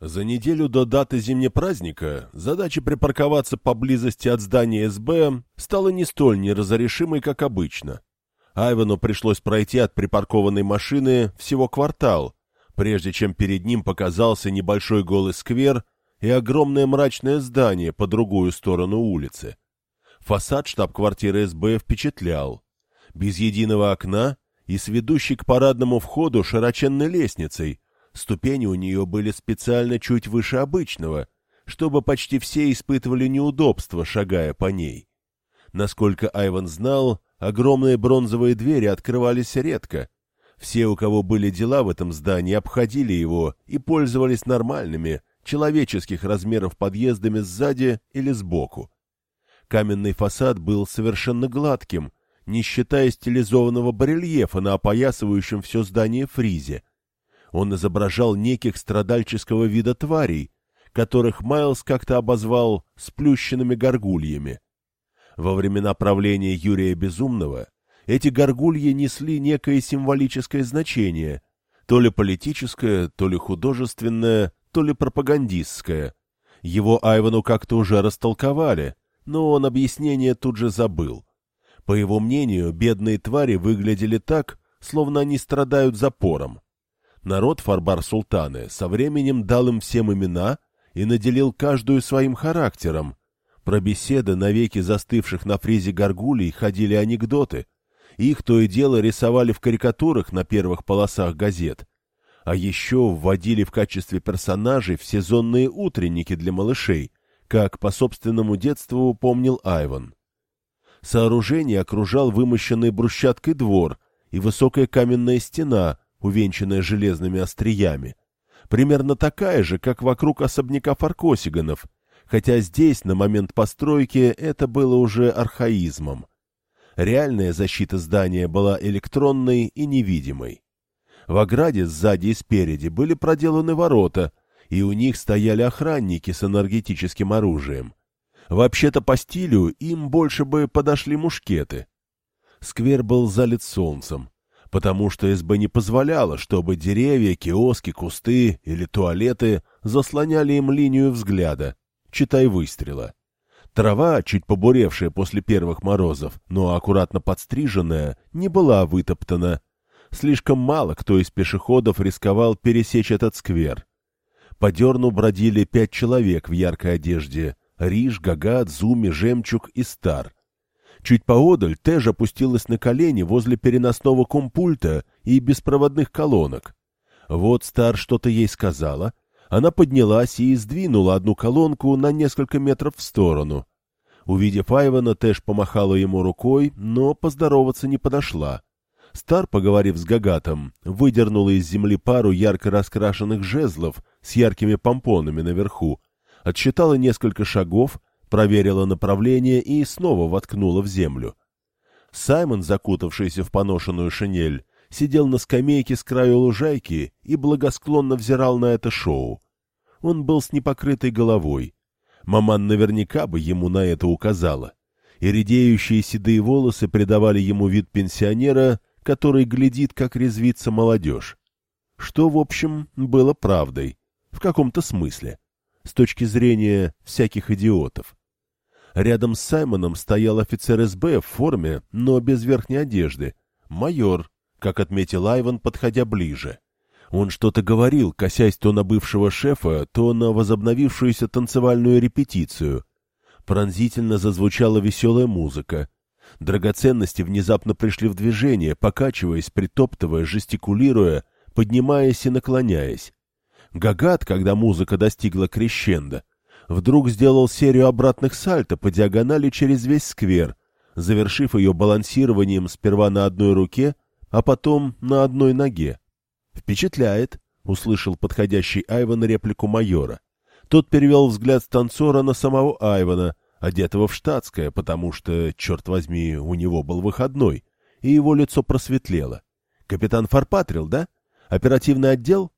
За неделю до даты зимнепраздника задача припарковаться поблизости от здания СБ стала не столь неразрешимой, как обычно. Айвану пришлось пройти от припаркованной машины всего квартал, прежде чем перед ним показался небольшой голый сквер и огромное мрачное здание по другую сторону улицы. Фасад штаб-квартиры СБ впечатлял. Без единого окна и с ведущей к парадному входу широченной лестницей – Ступени у нее были специально чуть выше обычного, чтобы почти все испытывали неудобства, шагая по ней. Насколько Айван знал, огромные бронзовые двери открывались редко. Все, у кого были дела в этом здании, обходили его и пользовались нормальными, человеческих размеров подъездами сзади или сбоку. Каменный фасад был совершенно гладким, не считая стилизованного барельефа на опоясывающем все здание фризе — он изображал неких страдальческого вида тварей, которых Майлз как-то обозвал «сплющенными горгульями». Во времена правления Юрия Безумного эти горгульи несли некое символическое значение, то ли политическое, то ли художественное, то ли пропагандистское. Его Айвану как-то уже растолковали, но он объяснение тут же забыл. По его мнению, бедные твари выглядели так, словно они страдают запором. Народ Фарбар-Султаны со временем дал им всем имена и наделил каждую своим характером. Про беседы навеки застывших на фризе горгулей ходили анекдоты. Их то и дело рисовали в карикатурах на первых полосах газет. А еще вводили в качестве персонажей в сезонные утренники для малышей, как по собственному детству помнил Айван. Сооружение окружал вымощенный брусчаткой двор и высокая каменная стена — увенчанная железными остриями, примерно такая же, как вокруг особняка Фаркосиганов, хотя здесь, на момент постройки, это было уже архаизмом. Реальная защита здания была электронной и невидимой. В ограде сзади и спереди были проделаны ворота, и у них стояли охранники с энергетическим оружием. Вообще-то по стилю им больше бы подошли мушкеты. Сквер был залит солнцем потому что СБ не позволяла, чтобы деревья, киоски, кусты или туалеты заслоняли им линию взгляда, читай выстрела. Трава, чуть побуревшая после первых морозов, но аккуратно подстриженная, не была вытоптана. Слишком мало кто из пешеходов рисковал пересечь этот сквер. По дерну бродили пять человек в яркой одежде — Риш, Гагат, Зуми, Жемчуг и Стар — Чуть поодаль Тэш опустилась на колени возле переносного компульта и беспроводных колонок. Вот Стар что-то ей сказала. Она поднялась и сдвинула одну колонку на несколько метров в сторону. Увидев Айвана, Тэш помахала ему рукой, но поздороваться не подошла. Стар, поговорив с Гагатом, выдернула из земли пару ярко раскрашенных жезлов с яркими помпонами наверху, отсчитала несколько шагов проверила направление и снова воткнула в землю. Саймон, закутавшийся в поношенную шинель, сидел на скамейке с краю лужайки и благосклонно взирал на это шоу. Он был с непокрытой головой. Маман наверняка бы ему на это указала. И редеющие седые волосы придавали ему вид пенсионера, который глядит, как резвится молодежь. Что, в общем, было правдой. В каком-то смысле. С точки зрения всяких идиотов. Рядом с Саймоном стоял офицер СБ в форме, но без верхней одежды. Майор, как отметил Айван, подходя ближе. Он что-то говорил, косясь то на бывшего шефа, то на возобновившуюся танцевальную репетицию. Пронзительно зазвучала веселая музыка. Драгоценности внезапно пришли в движение, покачиваясь, притоптывая, жестикулируя, поднимаясь и наклоняясь. Гагат, когда музыка достигла крещенда, вдруг сделал серию обратных сальто по диагонали через весь сквер, завершив ее балансированием сперва на одной руке, а потом на одной ноге. «Впечатляет», — услышал подходящий Айван реплику майора. Тот перевел взгляд с танцора на самого Айвана, одетого в штатское, потому что, черт возьми, у него был выходной, и его лицо просветлело. «Капитан Фарпатрил, да? Оперативный отдел?»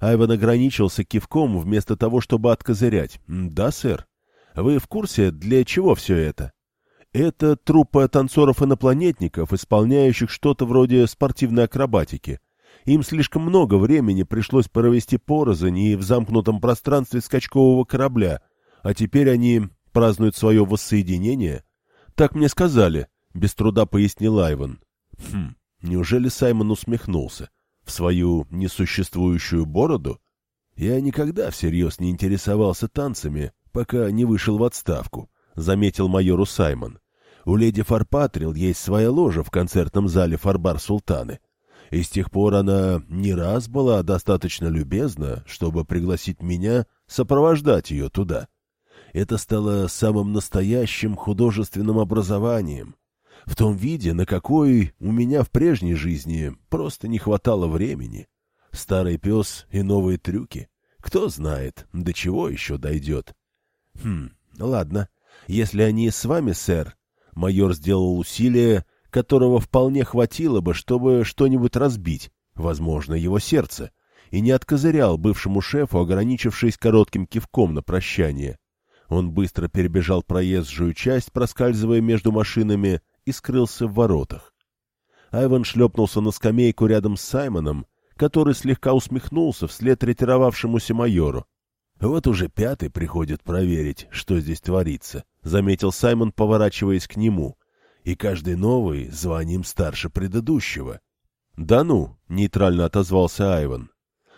Айван ограничился кивком вместо того, чтобы откозырять. «Да, сэр. Вы в курсе, для чего все это?» «Это труппа танцоров-инопланетников, исполняющих что-то вроде спортивной акробатики. Им слишком много времени пришлось провести порознь и в замкнутом пространстве скачкового корабля, а теперь они празднуют свое воссоединение. Так мне сказали, — без труда пояснил Айван. Хм, неужели Саймон усмехнулся? В свою несуществующую бороду? Я никогда всерьез не интересовался танцами, пока не вышел в отставку, — заметил майору Саймон. У леди Фарпатрил есть своя ложа в концертном зале Фарбар Султаны. И с тех пор она не раз была достаточно любезна, чтобы пригласить меня сопровождать ее туда. Это стало самым настоящим художественным образованием. В том виде, на какой у меня в прежней жизни просто не хватало времени. Старый пес и новые трюки. Кто знает, до чего еще дойдет. Хм, ладно. Если они с вами, сэр... Майор сделал усилие, которого вполне хватило бы, чтобы что-нибудь разбить, возможно, его сердце, и не откозырял бывшему шефу, ограничившись коротким кивком на прощание. Он быстро перебежал проезжую часть, проскальзывая между машинами, и скрылся в воротах. Айван шлепнулся на скамейку рядом с Саймоном, который слегка усмехнулся вслед ретировавшемуся майору. «Вот уже пятый приходит проверить, что здесь творится», — заметил Саймон, поворачиваясь к нему. «И каждый новый званием старше предыдущего». «Да ну», — нейтрально отозвался Айван.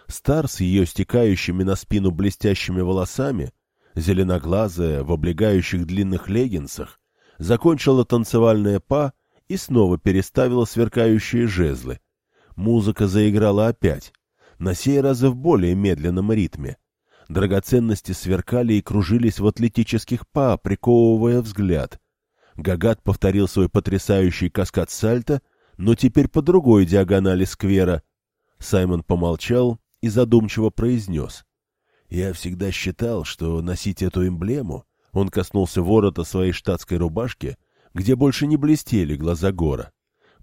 Стар с ее стекающими на спину блестящими волосами зеленоглазая, в облегающих длинных леггинсах, закончила танцевальное па и снова переставила сверкающие жезлы. Музыка заиграла опять, на сей раз в более медленном ритме. Драгоценности сверкали и кружились в атлетических па, приковывая взгляд. Гагат повторил свой потрясающий каскад сальто, но теперь по другой диагонали сквера. Саймон помолчал и задумчиво произнес. Я всегда считал, что носить эту эмблему... Он коснулся ворота своей штатской рубашки, где больше не блестели глаза Гора.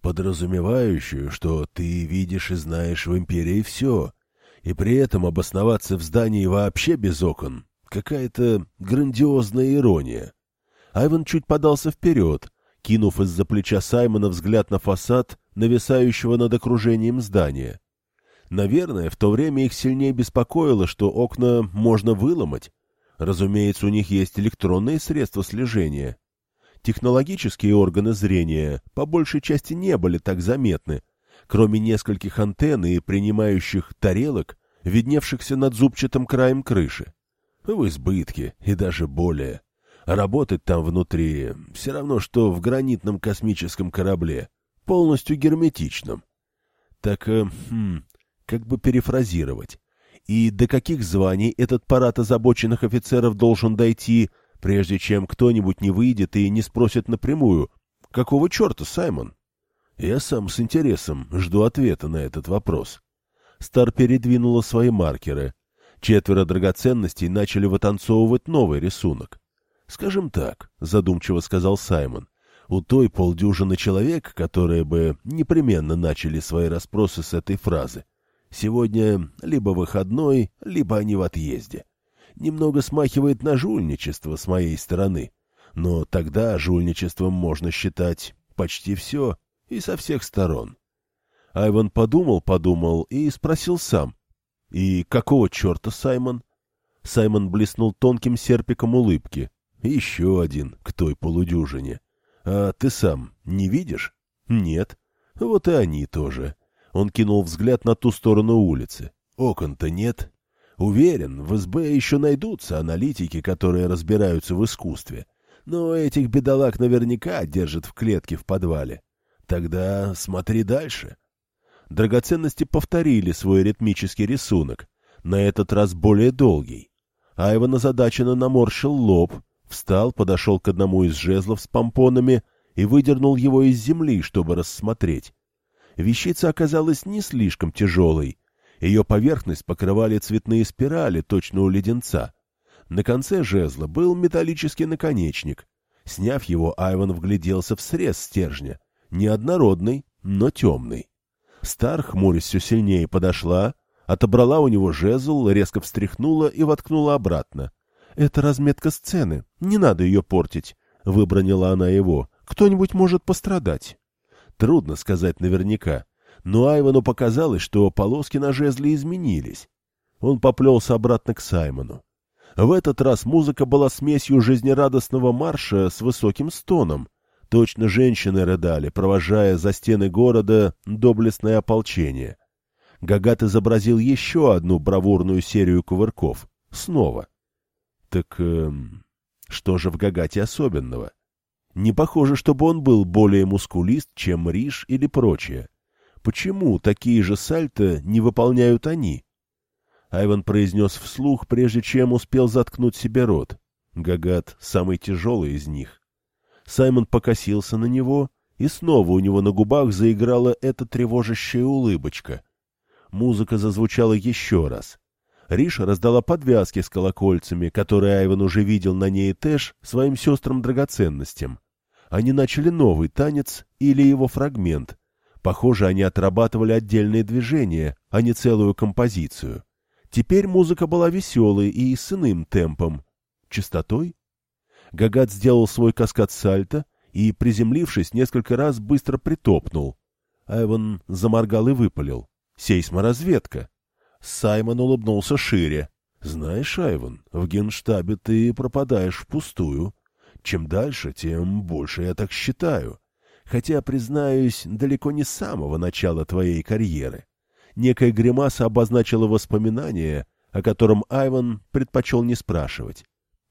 Подразумевающую, что ты видишь и знаешь в империи все, и при этом обосноваться в здании вообще без окон — какая-то грандиозная ирония. Айван чуть подался вперед, кинув из-за плеча Саймона взгляд на фасад, нависающего над окружением здания. Наверное, в то время их сильнее беспокоило, что окна можно выломать. Разумеется, у них есть электронные средства слежения. Технологические органы зрения по большей части не были так заметны, кроме нескольких антенн и принимающих тарелок, видневшихся над зубчатым краем крыши. В избытке и даже более. Работать там внутри все равно, что в гранитном космическом корабле, полностью герметичном. Так, э, хм, как бы перефразировать. И до каких званий этот парад озабоченных офицеров должен дойти, прежде чем кто-нибудь не выйдет и не спросит напрямую, какого черта, Саймон? Я сам с интересом жду ответа на этот вопрос. Стар передвинула свои маркеры. Четверо драгоценностей начали вытанцовывать новый рисунок. «Скажем так», — задумчиво сказал Саймон, — «у той полдюжины человек, которые бы непременно начали свои расспросы с этой фразы, Сегодня либо выходной, либо они в отъезде. Немного смахивает на жульничество с моей стороны. Но тогда жульничеством можно считать почти все и со всех сторон. Айван подумал-подумал и спросил сам. «И какого черта, Саймон?» Саймон блеснул тонким серпиком улыбки. «Еще один к той полудюжине. А ты сам не видишь?» «Нет». «Вот и они тоже. Он кинул взгляд на ту сторону улицы. Окон-то нет. Уверен, в СБ еще найдутся аналитики, которые разбираются в искусстве. Но этих бедолаг наверняка держат в клетке в подвале. Тогда смотри дальше. Драгоценности повторили свой ритмический рисунок, на этот раз более долгий. Айван озадаченно наморщил лоб, встал, подошел к одному из жезлов с помпонами и выдернул его из земли, чтобы рассмотреть. Вещица оказалась не слишком тяжелой. Ее поверхность покрывали цветные спирали, точно у леденца. На конце жезла был металлический наконечник. Сняв его, Айван вгляделся в срез стержня. Неоднородный, но темный. Стар, хмурясь все сильнее, подошла, отобрала у него жезл, резко встряхнула и воткнула обратно. — Это разметка сцены, не надо ее портить, — выбронила она его. — Кто-нибудь может пострадать. Трудно сказать наверняка, Но Айвану показалось, что полоски на жезле изменились. Он поплелся обратно к Саймону. В этот раз музыка была смесью жизнерадостного марша с высоким стоном. Точно женщины рыдали, провожая за стены города доблестное ополчение. Гагат изобразил еще одну бравурную серию кувырков. Снова. Так э, что же в Гагате особенного? Не похоже, чтобы он был более мускулист, чем Риш или прочее. Почему такие же сальто не выполняют они? Айван произнес вслух, прежде чем успел заткнуть себе рот. Гагат — самый тяжелый из них. Саймон покосился на него, и снова у него на губах заиграла эта тревожащая улыбочка. Музыка зазвучала еще раз. Риш раздала подвязки с колокольцами, которые Айван уже видел на ней Тэш своим сестрам-драгоценностям. Они начали новый танец или его фрагмент. Похоже, они отрабатывали отдельные движения, а не целую композицию. Теперь музыка была веселой и с иным темпом. Частотой? Гагат сделал свой каскад сальто и, приземлившись, несколько раз быстро притопнул. Айван заморгал и выпалил. «Сейсморазведка!» Саймон улыбнулся шире. «Знаешь, Айван, в генштабе ты пропадаешь впустую. Чем дальше, тем больше я так считаю. Хотя, признаюсь, далеко не с самого начала твоей карьеры. Некая гримаса обозначила воспоминание, о котором Айван предпочел не спрашивать.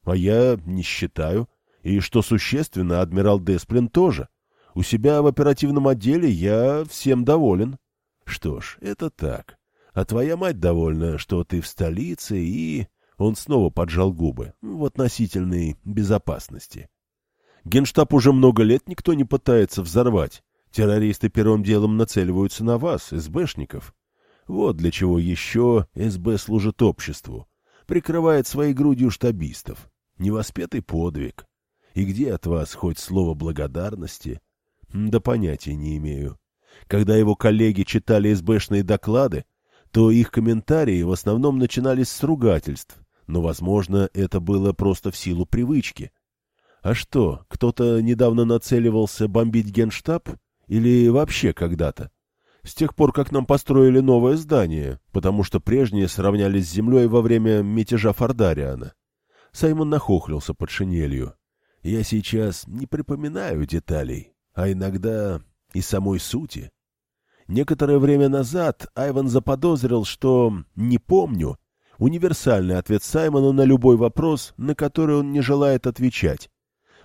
А я не считаю. И, что существенно, адмирал Десплин тоже. У себя в оперативном отделе я всем доволен. Что ж, это так. А твоя мать довольна, что ты в столице и... Он снова поджал губы. В относительной безопасности. Генштаб уже много лет никто не пытается взорвать. Террористы первым делом нацеливаются на вас, СБшников. Вот для чего еще СБ служит обществу. Прикрывает своей грудью штабистов. Невоспетый подвиг. И где от вас хоть слово благодарности? Да понятия не имею. Когда его коллеги читали СБшные доклады, то их комментарии в основном начинались с ругательств, но, возможно, это было просто в силу привычки. А что, кто-то недавно нацеливался бомбить генштаб? Или вообще когда-то? с тех пор, как нам построили новое здание, потому что прежние сравнялись с землей во время мятежа Фордариана. Саймон нахохлился под шинелью. Я сейчас не припоминаю деталей, а иногда и самой сути. Некоторое время назад Айван заподозрил, что «не помню» — универсальный ответ Саймона на любой вопрос, на который он не желает отвечать.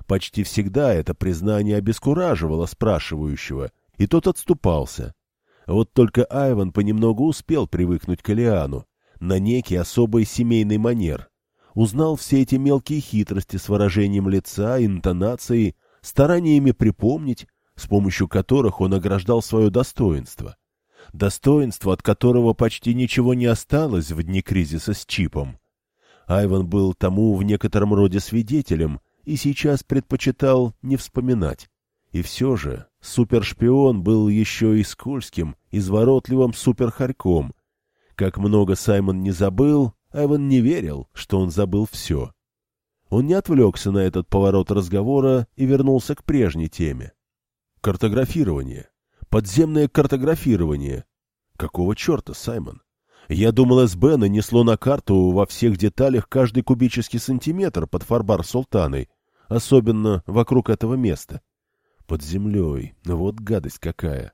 Почти всегда это признание обескураживало спрашивающего, и тот отступался — вот только Айван понемногу успел привыкнуть к Элиану, на некий особый семейный манер. Узнал все эти мелкие хитрости с выражением лица, интонацией, стараниями припомнить, с помощью которых он ограждал свое достоинство. Достоинство, от которого почти ничего не осталось в дни кризиса с Чипом. Айван был тому в некотором роде свидетелем и сейчас предпочитал не вспоминать. И все же супершпион был еще и скользким, изворотливым суперхарьком. Как много Саймон не забыл, Айван не верил, что он забыл все. Он не отвлекся на этот поворот разговора и вернулся к прежней теме. Картографирование. Подземное картографирование. Какого черта, Саймон? Я думал, СБ нанесло на карту во всех деталях каждый кубический сантиметр под Фарбар Султаной, особенно вокруг этого места. Под землей. Вот гадость какая.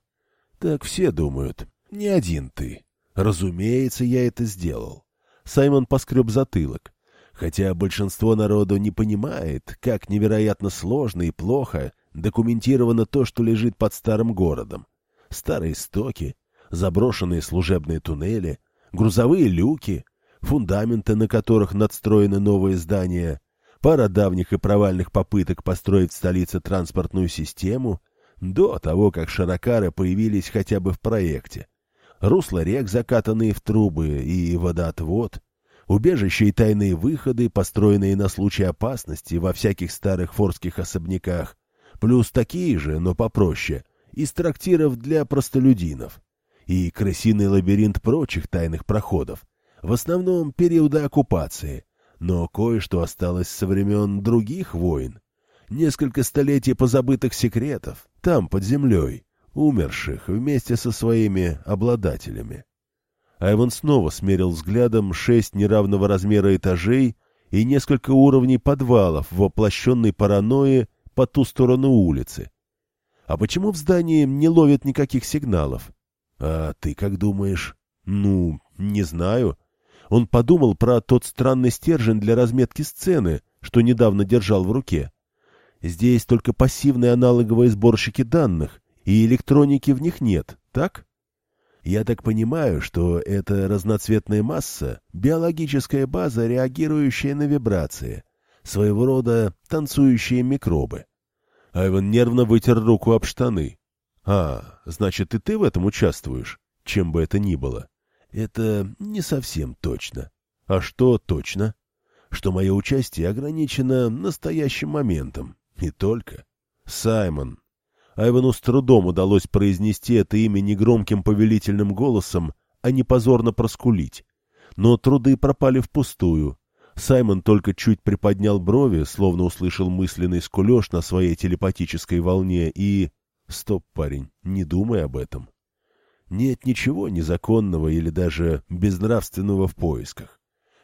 Так все думают. Не один ты. Разумеется, я это сделал. Саймон поскреб затылок. Хотя большинство народу не понимает, как невероятно сложно и плохо документировано то, что лежит под старым городом. Старые стоки, заброшенные служебные туннели, грузовые люки, фундаменты, на которых надстроены новые здания, пара давних и провальных попыток построить в столице транспортную систему до того, как шарокары появились хотя бы в проекте. Русла рек, закатанные в трубы, и водоотвод, убежища и тайные выходы, построенные на случай опасности во всяких старых форских особняках, плюс такие же, но попроще, из трактиров для простолюдинов, и крысиный лабиринт прочих тайных проходов, в основном периода оккупации, но кое-что осталось со времен других войн. Несколько столетий позабытых секретов, там, под землей, умерших вместе со своими обладателями. Айван снова смерил взглядом шесть неравного размера этажей и несколько уровней подвалов воплощенной паранойи по ту сторону улицы. А почему в здании не ловят никаких сигналов? А ты как думаешь? Ну, не знаю. Он подумал про тот странный стержень для разметки сцены, что недавно держал в руке. Здесь только пассивные аналоговые сборщики данных, и электроники в них нет, так? Я так понимаю, что это разноцветная масса — биологическая база, реагирующая на вибрации, своего рода танцующие микробы. Айван нервно вытер руку об штаны. «А, значит, и ты в этом участвуешь, чем бы это ни было?» «Это не совсем точно». «А что точно?» «Что мое участие ограничено настоящим моментом. И только». «Саймон». Айвану с трудом удалось произнести это имя негромким повелительным голосом, а не позорно проскулить. Но труды пропали впустую. Саймон только чуть приподнял брови, словно услышал мысленный скулеж на своей телепатической волне, и... Стоп, парень, не думай об этом. Нет ничего незаконного или даже безнравственного в поисках.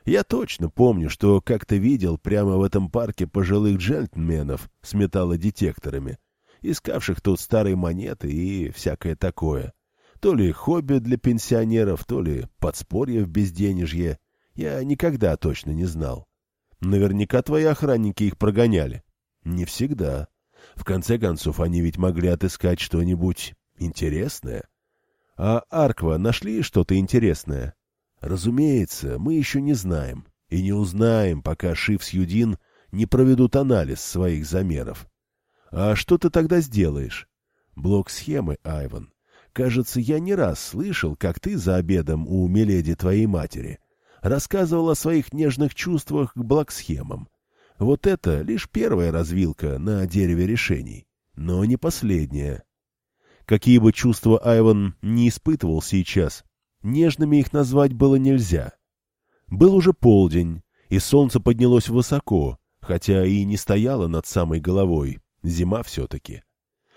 Я точно помню, что как-то видел прямо в этом парке пожилых джентльменов с металлодетекторами, искавших тут старые монеты и всякое такое. То ли хобби для пенсионеров, то ли подспорье в безденежье — я никогда точно не знал. Наверняка твои охранники их прогоняли. Не всегда. В конце концов, они ведь могли отыскать что-нибудь интересное. А Арква нашли что-то интересное? Разумеется, мы еще не знаем. И не узнаем, пока Шиф Юдин не проведут анализ своих замеров. А что ты тогда сделаешь? Блок схемы, Айван. Кажется, я не раз слышал, как ты за обедом у Меледи твоей матери рассказывал о своих нежных чувствах к блоксхемам. Вот это лишь первая развилка на дереве решений, но не последняя. Какие бы чувства Айван не испытывал сейчас, нежными их назвать было нельзя. Был уже полдень, и солнце поднялось высоко, хотя и не стояло над самой головой, зима все-таки.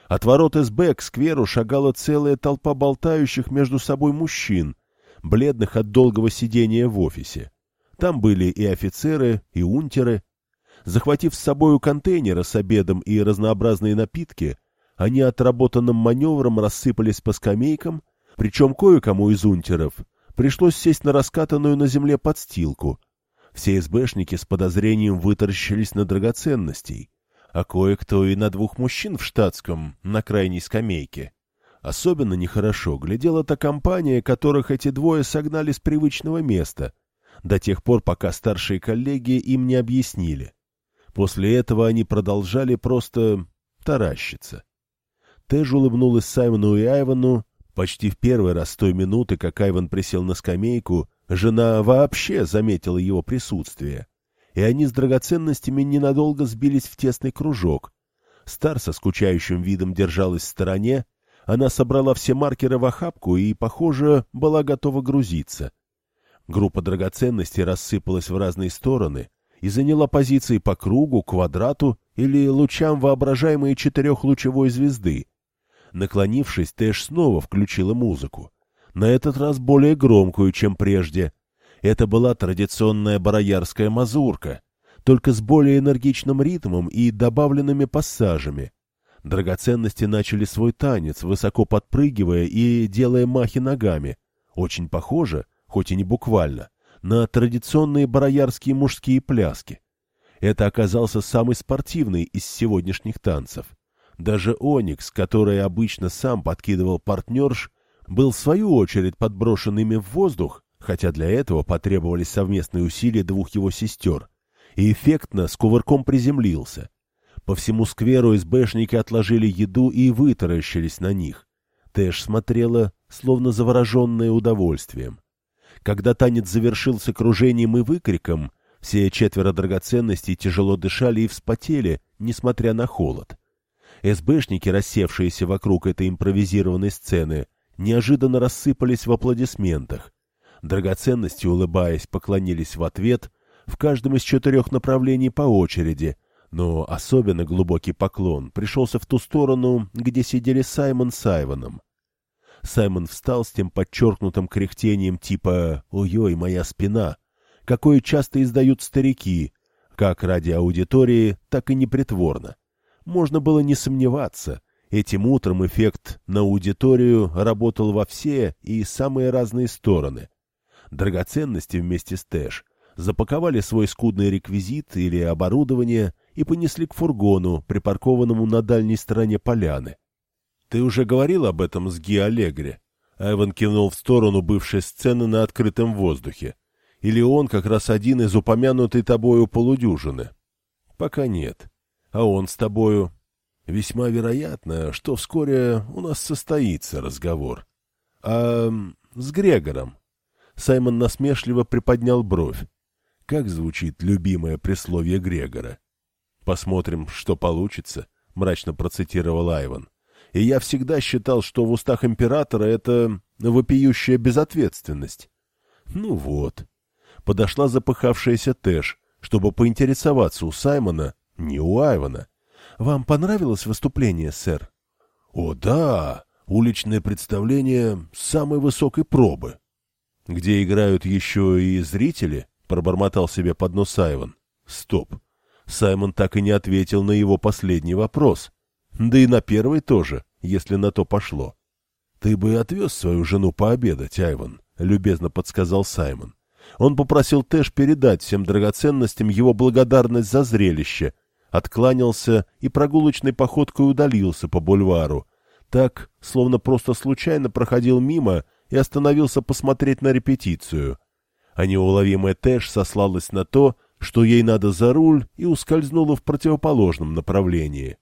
От ворот СБ к скверу шагала целая толпа болтающих между собой мужчин, бледных от долгого сидения в офисе. Там были и офицеры, и унтеры. Захватив с собою контейнеры с обедом и разнообразные напитки, они отработанным маневром рассыпались по скамейкам, причем кое-кому из унтеров пришлось сесть на раскатанную на земле подстилку. Все СБшники с подозрением вытаращились на драгоценностей, а кое-кто и на двух мужчин в штатском на крайней скамейке. Особенно нехорошо глядела та компания, которых эти двое согнали с привычного места, до тех пор, пока старшие коллеги им не объяснили. После этого они продолжали просто таращиться. Тэж улыбнулась Саймону и Айвану. Почти в первый раз с той минуты, как Айван присел на скамейку, жена вообще заметила его присутствие. И они с драгоценностями ненадолго сбились в тесный кружок. Стар со скучающим видом держалась в стороне, она собрала все маркеры в охапку и, похоже, была готова грузиться. Группа драгоценностей рассыпалась в разные стороны и заняла позиции по кругу, квадрату или лучам воображаемой четырехлучевой звезды. Наклонившись, Тэш снова включила музыку. На этот раз более громкую, чем прежде. Это была традиционная бароярская мазурка, только с более энергичным ритмом и добавленными пассажами — Драгоценности начали свой танец, высоко подпрыгивая и делая махи ногами. Очень похоже, хоть и не буквально, на традиционные бароярские мужские пляски. Это оказался самый спортивный из сегодняшних танцев. Даже Оникс, который обычно сам подкидывал партнерш, был в свою очередь подброшен ими в воздух, хотя для этого потребовались совместные усилия двух его сестер, и эффектно с кувырком приземлился, по всему скверу СБшники отложили еду и вытаращились на них. Тэш смотрела, словно завороженная удовольствием. Когда танец завершился кружением и выкриком, все четверо драгоценностей тяжело дышали и вспотели, несмотря на холод. СБшники, рассевшиеся вокруг этой импровизированной сцены, неожиданно рассыпались в аплодисментах. Драгоценности, улыбаясь, поклонились в ответ, в каждом из четырех направлений по очереди, Но особенно глубокий поклон пришелся в ту сторону, где сидели Саймон с Айвоном. Саймон встал с тем подчеркнутым кряхтением типа «Ой-ой, моя спина», какое часто издают старики, как ради аудитории, так и непритворно. Можно было не сомневаться, этим утром эффект на аудиторию работал во все и самые разные стороны. Драгоценности вместе с Тэш запаковали свой скудный реквизит или оборудование и понесли к фургону, припаркованному на дальней стороне поляны. «Ты уже говорил об этом с Ги Аллегри?» Айван кивнул в сторону бывшей сцены на открытом воздухе. «Или он как раз один из упомянутой тобою полудюжины?» «Пока нет. А он с тобою?» «Весьма вероятно, что вскоре у нас состоится разговор». «А с Грегором?» Саймон насмешливо приподнял бровь. Как звучит любимое присловие Грегора? «Посмотрим, что получится», — мрачно процитировал Айван и я всегда считал, что в устах императора это вопиющая безответственность. Ну вот. Подошла запыхавшаяся Тэш, чтобы поинтересоваться у Саймона, не у Айвана. «Вам понравилось выступление, сэр?» «О, да! Уличное представление самой высокой пробы». «Где играют еще и зрители?» — пробормотал себе под нос Айван. «Стоп. Саймон так и не ответил на его последний вопрос. Да и на первый тоже, если на то пошло. — Ты бы отвез свою жену пообедать, Айван, — любезно подсказал Саймон. Он попросил Тэш передать всем драгоценностям его благодарность за зрелище, откланялся и прогулочной походкой удалился по бульвару, так, словно просто случайно проходил мимо и остановился посмотреть на репетицию. А неуловимая Тэш сослалась на то, что ей надо за руль, и ускользнула в противоположном направлении.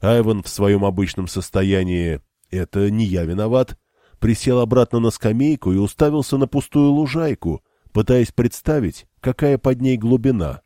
Айван в своем обычном состоянии «это не я виноват», присел обратно на скамейку и уставился на пустую лужайку, пытаясь представить, какая под ней глубина.